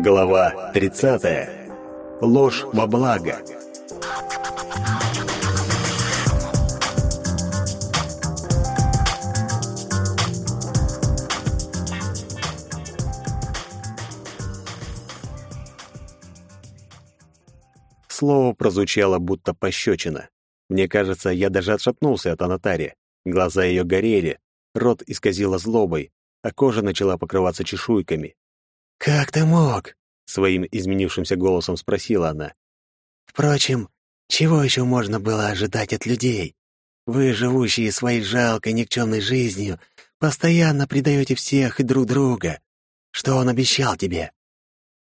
Глава 30. Ложь во благо. Слово прозвучало будто пощечина. Мне кажется, я даже отшатнулся от Анатари. Глаза ее горели, рот исказило злобой, а кожа начала покрываться чешуйками. «Как ты мог?» — своим изменившимся голосом спросила она. «Впрочем, чего еще можно было ожидать от людей? Вы, живущие своей жалкой никчемной жизнью, постоянно предаете всех и друг друга. Что он обещал тебе?»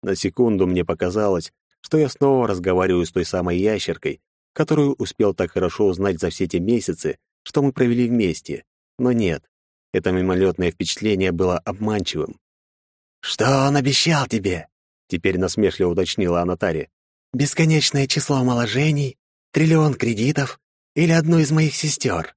На секунду мне показалось, что я снова разговариваю с той самой ящеркой, которую успел так хорошо узнать за все те месяцы, что мы провели вместе. Но нет, это мимолетное впечатление было обманчивым. «Что он обещал тебе?» — теперь насмешливо уточнила Анатария. «Бесконечное число омоложений? Триллион кредитов? Или одну из моих сестер?»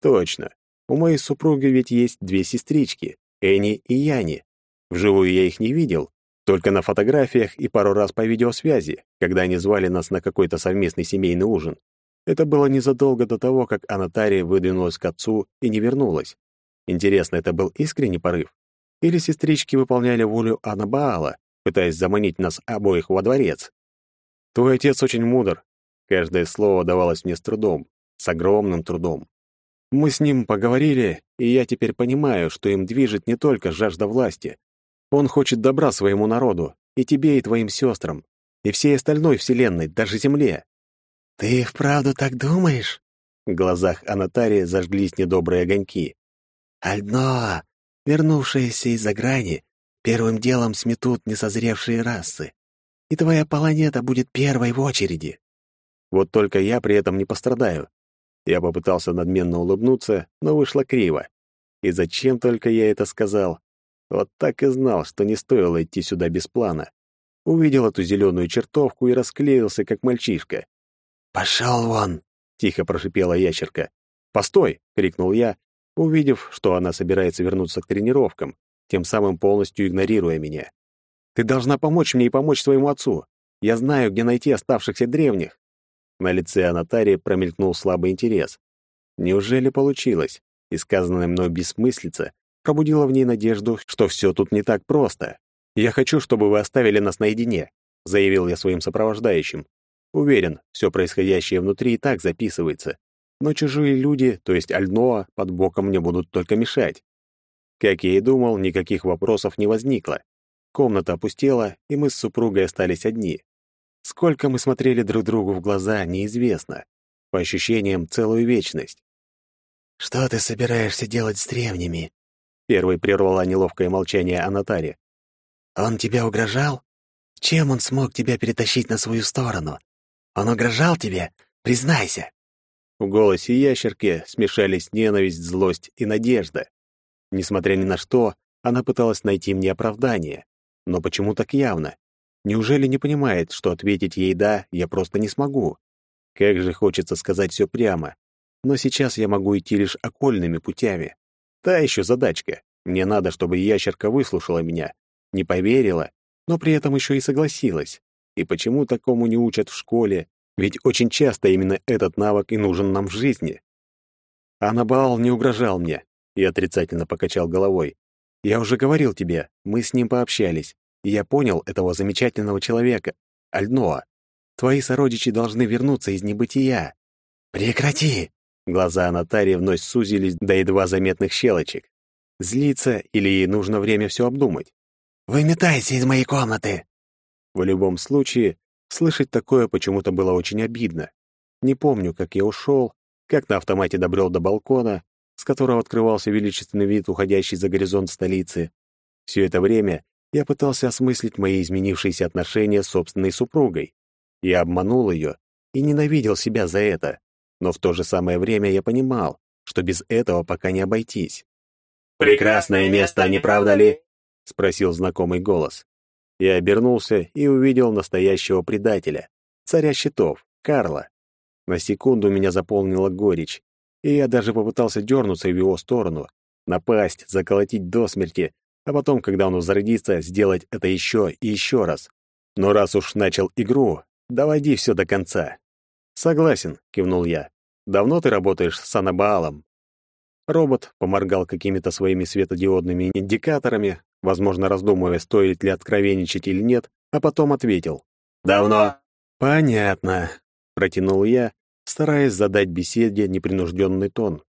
«Точно. У моей супруги ведь есть две сестрички, Эни и Яни. Вживую я их не видел, только на фотографиях и пару раз по видеосвязи, когда они звали нас на какой-то совместный семейный ужин. Это было незадолго до того, как Анатария выдвинулась к отцу и не вернулась. Интересно, это был искренний порыв? Или сестрички выполняли волю Анабаала, пытаясь заманить нас обоих во дворец? Твой отец очень мудр. Каждое слово давалось мне с трудом, с огромным трудом. Мы с ним поговорили, и я теперь понимаю, что им движет не только жажда власти, он хочет добра своему народу, и тебе, и твоим сестрам, и всей остальной вселенной, даже Земле. Ты вправду так думаешь? В глазах Анатарии зажглись недобрые огоньки. Ально, вернувшиеся из-за грани, первым делом сметут несозревшие расы. И твоя планета будет первой в очереди. Вот только я при этом не пострадаю. Я попытался надменно улыбнуться, но вышло криво. И зачем только я это сказал? Вот так и знал, что не стоило идти сюда без плана. Увидел эту зеленую чертовку и расклеился, как мальчишка. «Пошел вон!» — тихо прошипела ящерка. «Постой!» — крикнул я, увидев, что она собирается вернуться к тренировкам, тем самым полностью игнорируя меня. «Ты должна помочь мне и помочь своему отцу. Я знаю, где найти оставшихся древних». На лице Анатарии промелькнул слабый интерес. Неужели получилось? И сказанная мной бессмыслица пробудило в ней надежду, что все тут не так просто. «Я хочу, чтобы вы оставили нас наедине», — заявил я своим сопровождающим. Уверен, все происходящее внутри и так записывается. Но чужие люди, то есть Альноа, под боком мне будут только мешать. Как я и думал, никаких вопросов не возникло. Комната опустела, и мы с супругой остались одни. Сколько мы смотрели друг другу в глаза, неизвестно. По ощущениям, целую вечность. «Что ты собираешься делать с древними?» Первой прервала неловкое молчание Анатари. «Он тебе угрожал? Чем он смог тебя перетащить на свою сторону? Он угрожал тебе? Признайся!» В голосе ящерки смешались ненависть, злость и надежда. Несмотря ни на что, она пыталась найти мне оправдание. Но почему так явно? Неужели не понимает, что ответить ей «да» я просто не смогу? Как же хочется сказать все прямо. Но сейчас я могу идти лишь окольными путями. Та еще задачка. Мне надо, чтобы ящерка выслушала меня, не поверила, но при этом еще и согласилась. И почему такому не учат в школе? Ведь очень часто именно этот навык и нужен нам в жизни. Анабаал не угрожал мне. Я отрицательно покачал головой. Я уже говорил тебе, мы с ним пообщались, и я понял этого замечательного человека, Альноа. Твои сородичи должны вернуться из небытия. Прекрати! Глаза Анатарии вновь сузились до едва заметных щелочек. Злиться или ей нужно время все обдумать? «Выметайся из моей комнаты!» В любом случае, слышать такое почему-то было очень обидно. Не помню, как я ушел, как на автомате добрел до балкона, с которого открывался величественный вид, уходящий за горизонт столицы. Все это время я пытался осмыслить мои изменившиеся отношения с собственной супругой. Я обманул ее и ненавидел себя за это но в то же самое время я понимал, что без этого пока не обойтись. «Прекрасное место, не правда ли?» — спросил знакомый голос. Я обернулся и увидел настоящего предателя, царя щитов, Карла. На секунду меня заполнила горечь, и я даже попытался дернуться в его сторону, напасть, заколотить до смерти, а потом, когда он возродится, сделать это еще и еще раз. Но раз уж начал игру, доводи все до конца. Согласен, кивнул я. Давно ты работаешь с Анабаалом? Робот поморгал какими-то своими светодиодными индикаторами, возможно, раздумывая, стоит ли откровенничать или нет, а потом ответил. «Давно». «Понятно», — протянул я, стараясь задать беседе непринужденный тон.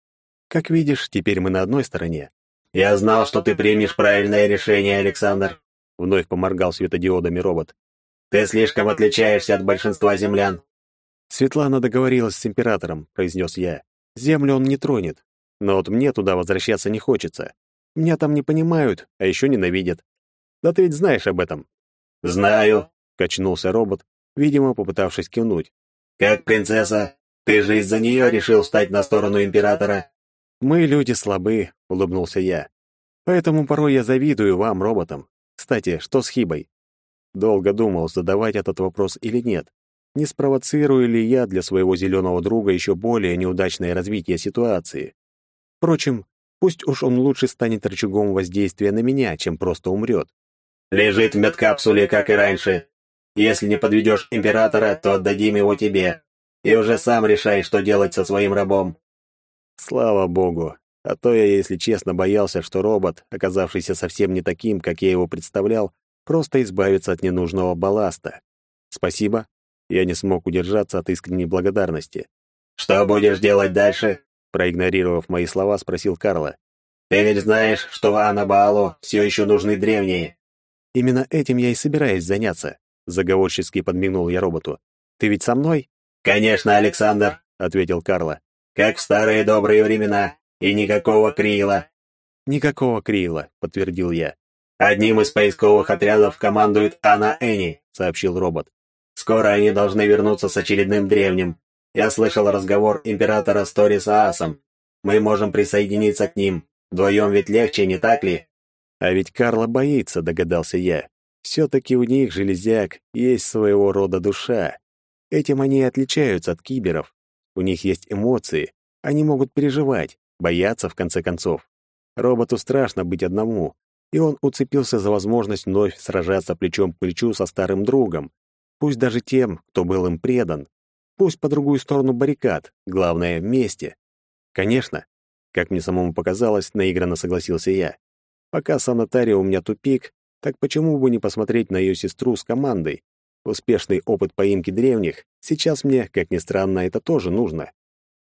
«Как видишь, теперь мы на одной стороне». «Я знал, что ты примешь правильное решение, Александр», — вновь поморгал светодиодами робот. «Ты слишком отличаешься от большинства землян». «Светлана договорилась с императором», — произнес я. «Землю он не тронет. Но вот мне туда возвращаться не хочется. Меня там не понимают, а еще ненавидят. Да ты ведь знаешь об этом». «Знаю», — качнулся робот, видимо, попытавшись кивнуть. «Как принцесса, ты же из-за нее решил встать на сторону императора». «Мы люди слабы», — улыбнулся я. «Поэтому порой я завидую вам, роботам. Кстати, что с Хибой?» Долго думал, задавать этот вопрос или нет. Не спровоцирую ли я для своего зеленого друга еще более неудачное развитие ситуации? Впрочем, пусть уж он лучше станет рычагом воздействия на меня, чем просто умрет. «Лежит в медкапсуле, как и раньше. Если не подведешь императора, то отдадим его тебе. И уже сам решай, что делать со своим рабом». Слава богу. А то я, если честно, боялся, что робот, оказавшийся совсем не таким, как я его представлял, просто избавится от ненужного балласта. Спасибо. Я не смог удержаться от искренней благодарности. «Что будешь делать дальше?» Проигнорировав мои слова, спросил Карла. «Ты ведь знаешь, что в Анабаалу все еще нужны древние. Именно этим я и собираюсь заняться, заговорчески подмигнул я роботу. Ты ведь со мной? Конечно, Александр, ответил Карла. Как в старые добрые времена, и никакого Крила. Никакого Крила, подтвердил я. Одним из поисковых отрядов командует Анна Эни, сообщил робот. Скоро они должны вернуться с очередным древним. Я слышал разговор императора с Ториса Асом. Мы можем присоединиться к ним. Вдвоем ведь легче, не так ли? А ведь Карла боится, догадался я. Все-таки у них, железяк, есть своего рода душа. Этим они и отличаются от киберов. У них есть эмоции, они могут переживать, бояться в конце концов. Роботу страшно быть одному, и он уцепился за возможность вновь сражаться плечом к плечу со старым другом, пусть даже тем, кто был им предан, пусть по другую сторону баррикад, главное — вместе. Конечно, как мне самому показалось, наигранно согласился я. Пока санатария у меня тупик, так почему бы не посмотреть на ее сестру с командой? Успешный опыт поимки древних, сейчас мне, как ни странно, это тоже нужно.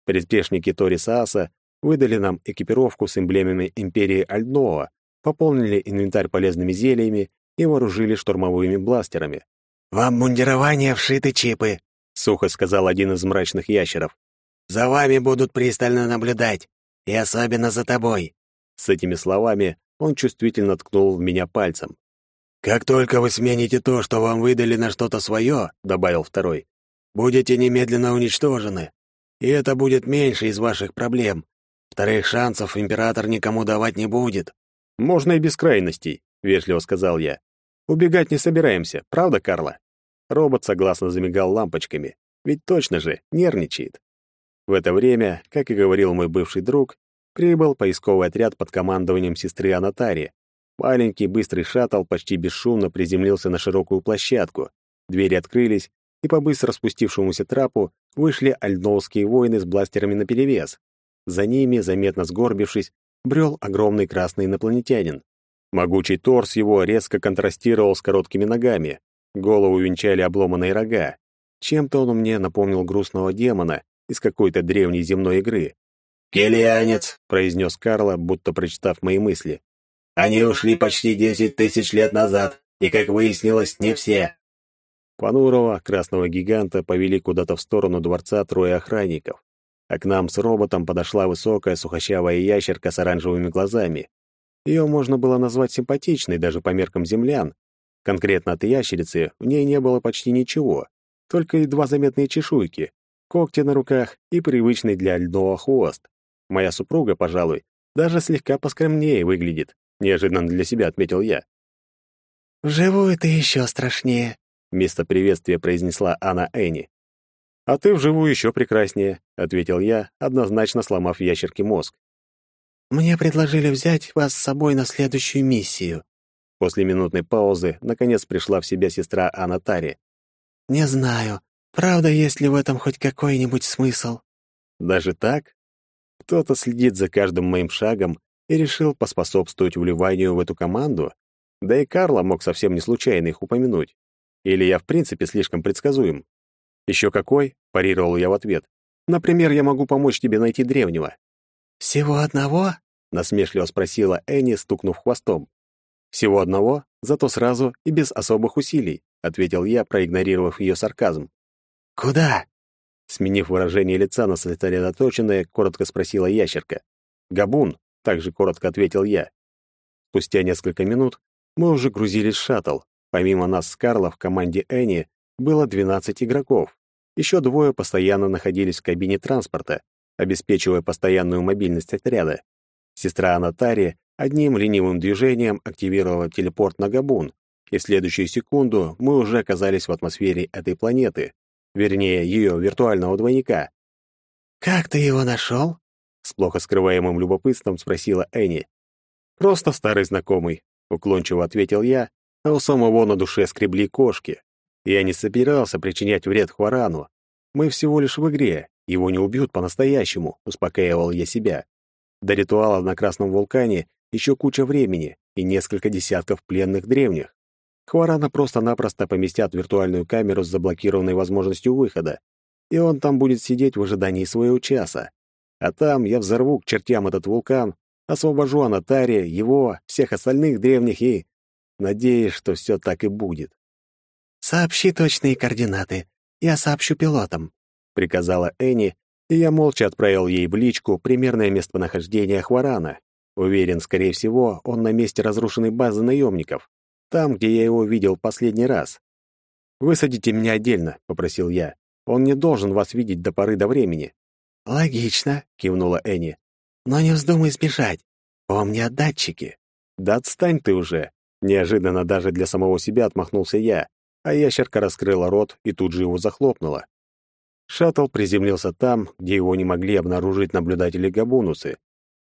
Предпешники Ториса Аса выдали нам экипировку с эмблемами Империи Альдноа, пополнили инвентарь полезными зельями и вооружили штурмовыми бластерами. «В обмундирование вшиты чипы», — сухо сказал один из мрачных ящеров. «За вами будут пристально наблюдать, и особенно за тобой». С этими словами он чувствительно ткнул в меня пальцем. «Как только вы смените то, что вам выдали на что-то свое», — добавил второй, «будете немедленно уничтожены. И это будет меньше из ваших проблем. Вторых шансов император никому давать не будет». «Можно и без крайностей», — вежливо сказал я. «Убегать не собираемся, правда, Карла?» Робот согласно замигал лампочками, ведь точно же нервничает. В это время, как и говорил мой бывший друг, прибыл поисковый отряд под командованием сестры Анатари. Маленький быстрый шаттл почти бесшумно приземлился на широкую площадку. Двери открылись, и по быстро спустившемуся трапу вышли альдновские воины с бластерами наперевес. За ними, заметно сгорбившись, брел огромный красный инопланетянин. Могучий торс его резко контрастировал с короткими ногами. Голову венчали обломанные рога. Чем-то он мне напомнил грустного демона из какой-то древней земной игры. «Келианец», — произнес Карло, будто прочитав мои мысли. «Они ушли почти десять тысяч лет назад, и, как выяснилось, не все». Понурого, красного гиганта, повели куда-то в сторону дворца трое охранников, а к нам с роботом подошла высокая сухощавая ящерка с оранжевыми глазами. Ее можно было назвать симпатичной даже по меркам землян. Конкретно от ящерицы в ней не было почти ничего, только едва заметные чешуйки, когти на руках и привычный для льдового хвост. Моя супруга, пожалуй, даже слегка поскромнее выглядит, неожиданно для себя отметил я. «Вживую ты еще страшнее», — вместо приветствия произнесла Анна Энни. «А ты вживую еще прекраснее», — ответил я, однозначно сломав ящерке мозг. Мне предложили взять вас с собой на следующую миссию». После минутной паузы наконец пришла в себя сестра Анатари. «Не знаю, правда, есть ли в этом хоть какой-нибудь смысл?» «Даже так? Кто-то следит за каждым моим шагом и решил поспособствовать вливанию в эту команду? Да и Карла мог совсем не случайно их упомянуть. Или я в принципе слишком предсказуем? Еще какой? парировал я в ответ. Например, я могу помочь тебе найти древнего. Всего одного? насмешливо спросила Энни, стукнув хвостом. Всего одного, зато сразу и без особых усилий, ответил я, проигнорировав ее сарказм. Куда? Сменив выражение лица на сосредоточенное, коротко спросила ящерка. «Габун», — также коротко ответил я. Спустя несколько минут мы уже грузились в шаттл. Помимо нас с Карло в команде Энни было 12 игроков. Еще двое постоянно находились в кабине транспорта, обеспечивая постоянную мобильность отряда. Сестра Анатария одним ленивым движением активировала телепорт на Габун, и в следующую секунду мы уже оказались в атмосфере этой планеты, вернее, ее виртуального двойника. «Как ты его нашел?» — с плохо скрываемым любопытством спросила Энни. «Просто старый знакомый», — уклончиво ответил я, а у самого на душе скребли кошки. Я не собирался причинять вред Хварану. Мы всего лишь в игре, его не убьют по-настоящему, успокаивал я себя. До ритуала на Красном вулкане еще куча времени и несколько десятков пленных древних. Хварана просто-напросто поместят в виртуальную камеру с заблокированной возможностью выхода, и он там будет сидеть в ожидании своего часа. А там я взорву к чертям этот вулкан, освобожу Анатария, его, всех остальных древних и... Надеюсь, что все так и будет. «Сообщи точные координаты. Я сообщу пилотам», — приказала Энни, и я молча отправил ей в личку примерное местонахождение Хварана. Уверен, скорее всего, он на месте разрушенной базы наемников, там, где я его видел последний раз. «Высадите меня отдельно», — попросил я. «Он не должен вас видеть до поры до времени». «Логично», — кивнула Энни. «Но не вздумай сбежать. Помни о датчике». «Да отстань ты уже!» Неожиданно даже для самого себя отмахнулся я, а ящерка раскрыла рот и тут же его захлопнула. Шаттл приземлился там, где его не могли обнаружить наблюдатели Габунусы.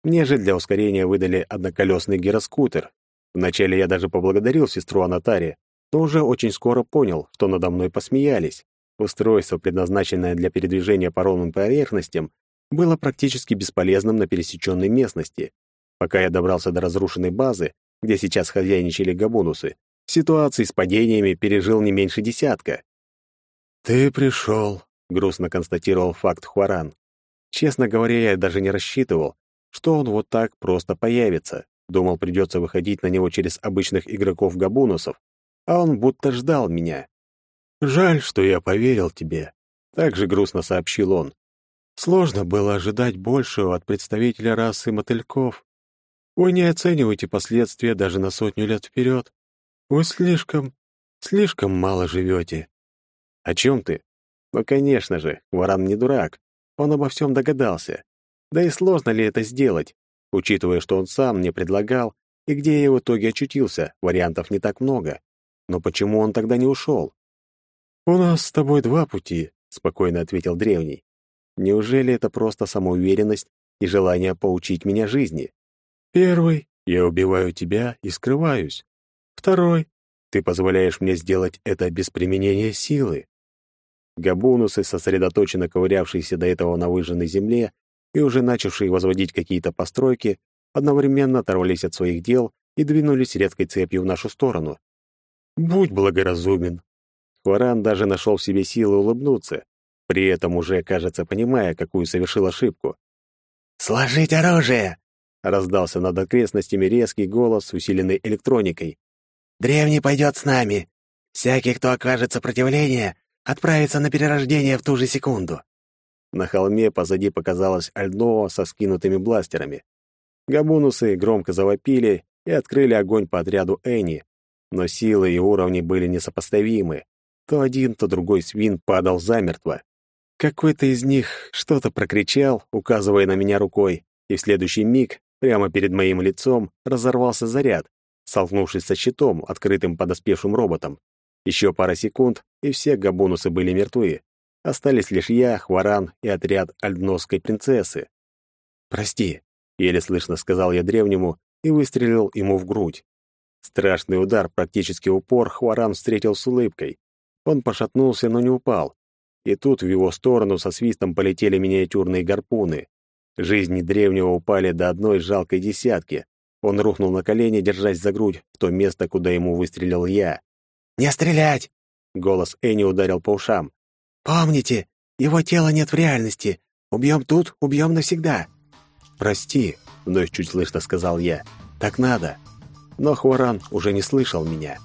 Мне же для ускорения выдали одноколесный гироскутер. Вначале я даже поблагодарил сестру Анатари, но уже очень скоро понял, что надо мной посмеялись. Устройство, предназначенное для передвижения по ровным поверхностям, было практически бесполезным на пересеченной местности. Пока я добрался до разрушенной базы, где сейчас хозяйничали габонусы, ситуации с падениями пережил не меньше десятка. «Ты пришел», — грустно констатировал факт Хуаран. Честно говоря, я даже не рассчитывал, что он вот так просто появится. Думал, придется выходить на него через обычных игроков-габунусов, а он будто ждал меня. «Жаль, что я поверил тебе», — так же грустно сообщил он. «Сложно было ожидать большего от представителя расы мотыльков. Вы не оцениваете последствия даже на сотню лет вперед. Вы слишком, слишком мало живете. О чем ты? Ну, конечно же, Варан не дурак. Он обо всем догадался. Да и сложно ли это сделать, учитывая, что он сам мне предлагал, и где я в итоге очутился, вариантов не так много. Но почему он тогда не ушел? «У нас с тобой два пути», — спокойно ответил древний. «Неужели это просто самоуверенность и желание поучить меня жизни?» Первый — я убиваю тебя и скрываюсь. Второй — ты позволяешь мне сделать это без применения силы. Габунусы, сосредоточенно ковырявшиеся до этого на выжженной земле и уже начавшие возводить какие-то постройки, одновременно оторвались от своих дел и двинулись редкой цепью в нашу сторону. «Будь благоразумен!» Хваран даже нашел в себе силы улыбнуться, при этом уже, кажется, понимая, какую совершил ошибку. «Сложить оружие!» раздался над окрестностями резкий голос, усиленный электроникой. «Древний пойдет с нами. Всякий, кто окажет сопротивление, отправится на перерождение в ту же секунду». На холме позади показалось Альдоа со скинутыми бластерами. Габунусы громко завопили и открыли огонь по отряду Энни, но силы и уровни были несопоставимы. То один, то другой свин падал замертво. Какой-то из них что-то прокричал, указывая на меня рукой, и в следующий миг Прямо перед моим лицом разорвался заряд, столкнувшись со щитом, открытым подоспевшим роботом. Еще пара секунд, и все габонусы были мертвы. Остались лишь я, Хваран и отряд альдносской принцессы. «Прости, еле слышно сказал я древнему и выстрелил ему в грудь. Страшный удар, практически упор, Хваран встретил с улыбкой. Он пошатнулся, но не упал. И тут в его сторону со свистом полетели миниатюрные гарпуны. Жизни древнего упали до одной жалкой десятки. Он рухнул на колени, держась за грудь, в то место, куда ему выстрелил я. «Не стрелять!» — голос Энни ударил по ушам. «Помните, его тела нет в реальности. Убьем тут, убьем навсегда». «Прости», — вновь чуть слышно сказал я. «Так надо». Но Хворан уже не слышал меня.